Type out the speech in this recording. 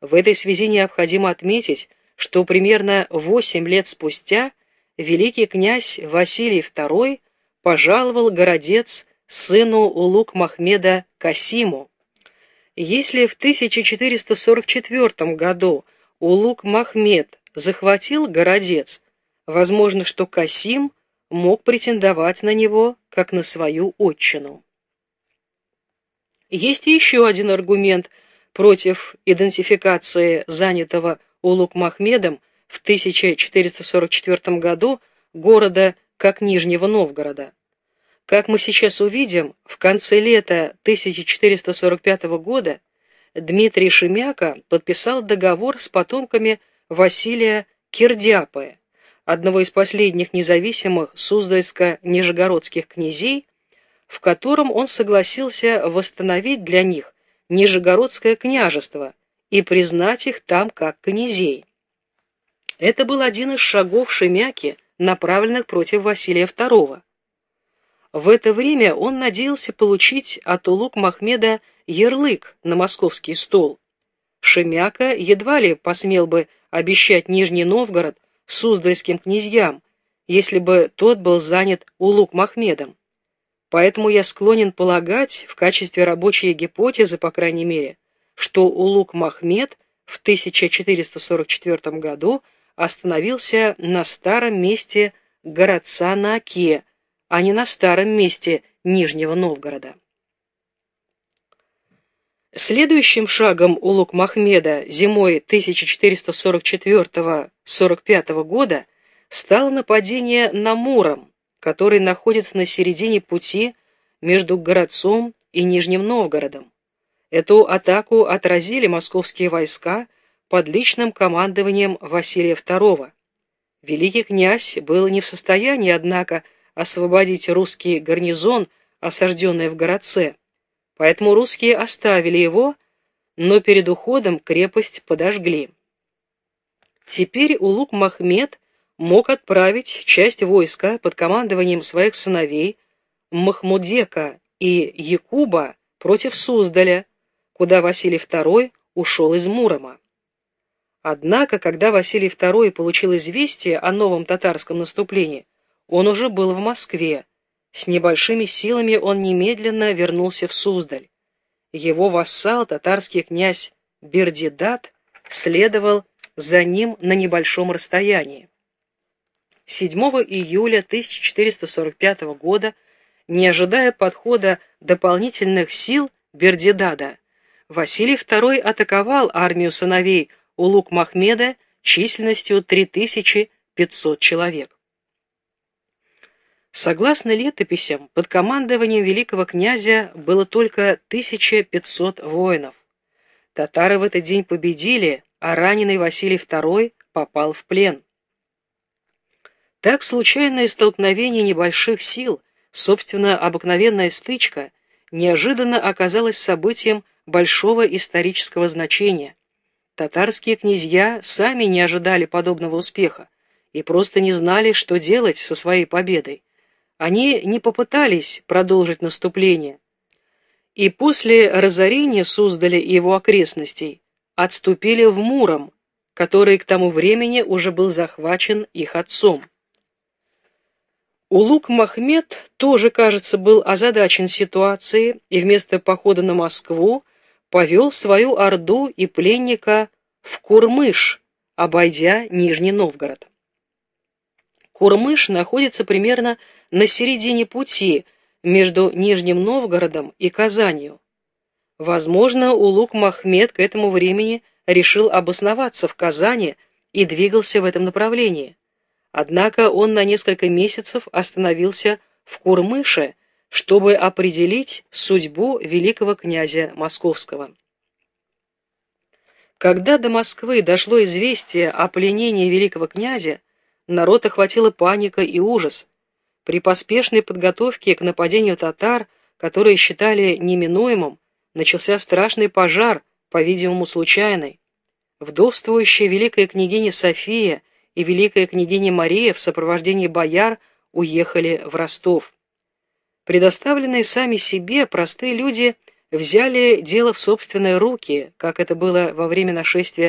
В этой связи необходимо отметить, что примерно восемь лет спустя великий князь Василий II пожаловал городец сыну Улук Махмеда Касиму. Если в 1444 году Улук Махмед захватил городец, возможно, что Касим мог претендовать на него как на свою отчину. Есть еще один аргумент против идентификации занятого Улук Махмедом в 1444 году города как Нижнего Новгорода. Как мы сейчас увидим, в конце лета 1445 года Дмитрий Шемяка подписал договор с потомками Василия Кирдяпы, одного из последних независимых Суздальско-Нижегородских князей, в котором он согласился восстановить для них Нижегородское княжество и признать их там как князей. Это был один из шагов Шемяки, направленных против Василия II. В это время он надеялся получить от Улук Махмеда ярлык на московский стол. Шемяка едва ли посмел бы обещать Нижний Новгород суздальским князьям, если бы тот был занят Улук Махмедом. Поэтому я склонен полагать, в качестве рабочей гипотезы, по крайней мере, что Улук Махмед в 1444 году остановился на старом месте городца на Оке, а не на старом месте Нижнего Новгорода. Следующим шагом Улук Махмеда зимой 1444-45 года стало нападение на Муром, который находится на середине пути между Городцом и Нижним Новгородом. Эту атаку отразили московские войска под личным командованием Василия II. Великий князь был не в состоянии, однако, освободить русский гарнизон, осажденный в городце, поэтому русские оставили его, но перед уходом крепость подожгли. Теперь Улук Махмед мог отправить часть войска под командованием своих сыновей Махмудека и Якуба против Суздаля, куда Василий II ушел из Мурома. Однако, когда Василий II получил известие о новом татарском наступлении, он уже был в Москве. С небольшими силами он немедленно вернулся в Суздаль. Его вассал, татарский князь Бердидат, следовал за ним на небольшом расстоянии. 7 июля 1445 года, не ожидая подхода дополнительных сил Бердидада, Василий II атаковал армию сыновей Улук Махмеда численностью 3500 человек. Согласно летописям, под командованием великого князя было только 1500 воинов. Татары в этот день победили, а раненый Василий II попал в плен. Так случайное столкновение небольших сил, собственно, обыкновенная стычка, неожиданно оказалось событием большого исторического значения. Татарские князья сами не ожидали подобного успеха и просто не знали, что делать со своей победой. Они не попытались продолжить наступление, и после разорения Суздаля и его окрестностей отступили в Муром, который к тому времени уже был захвачен их отцом. Улук Махмед тоже, кажется, был озадачен ситуацией и вместо похода на Москву повел свою орду и пленника в Курмыш, обойдя Нижний Новгород. Курмыш находится примерно на середине пути между Нижним Новгородом и Казанью. Возможно, Улук Махмед к этому времени решил обосноваться в Казани и двигался в этом направлении. Однако он на несколько месяцев остановился в Курмыше, чтобы определить судьбу великого князя Московского. Когда до Москвы дошло известие о пленении великого князя, народ охватила паника и ужас. При поспешной подготовке к нападению татар, которые считали неминуемым, начался страшный пожар, по-видимому, случайный. Вдовствующая великая княгиня София и великая княгиня Мария в сопровождении бояр уехали в Ростов. Предоставленные сами себе, простые люди взяли дело в собственные руки, как это было во время нашествия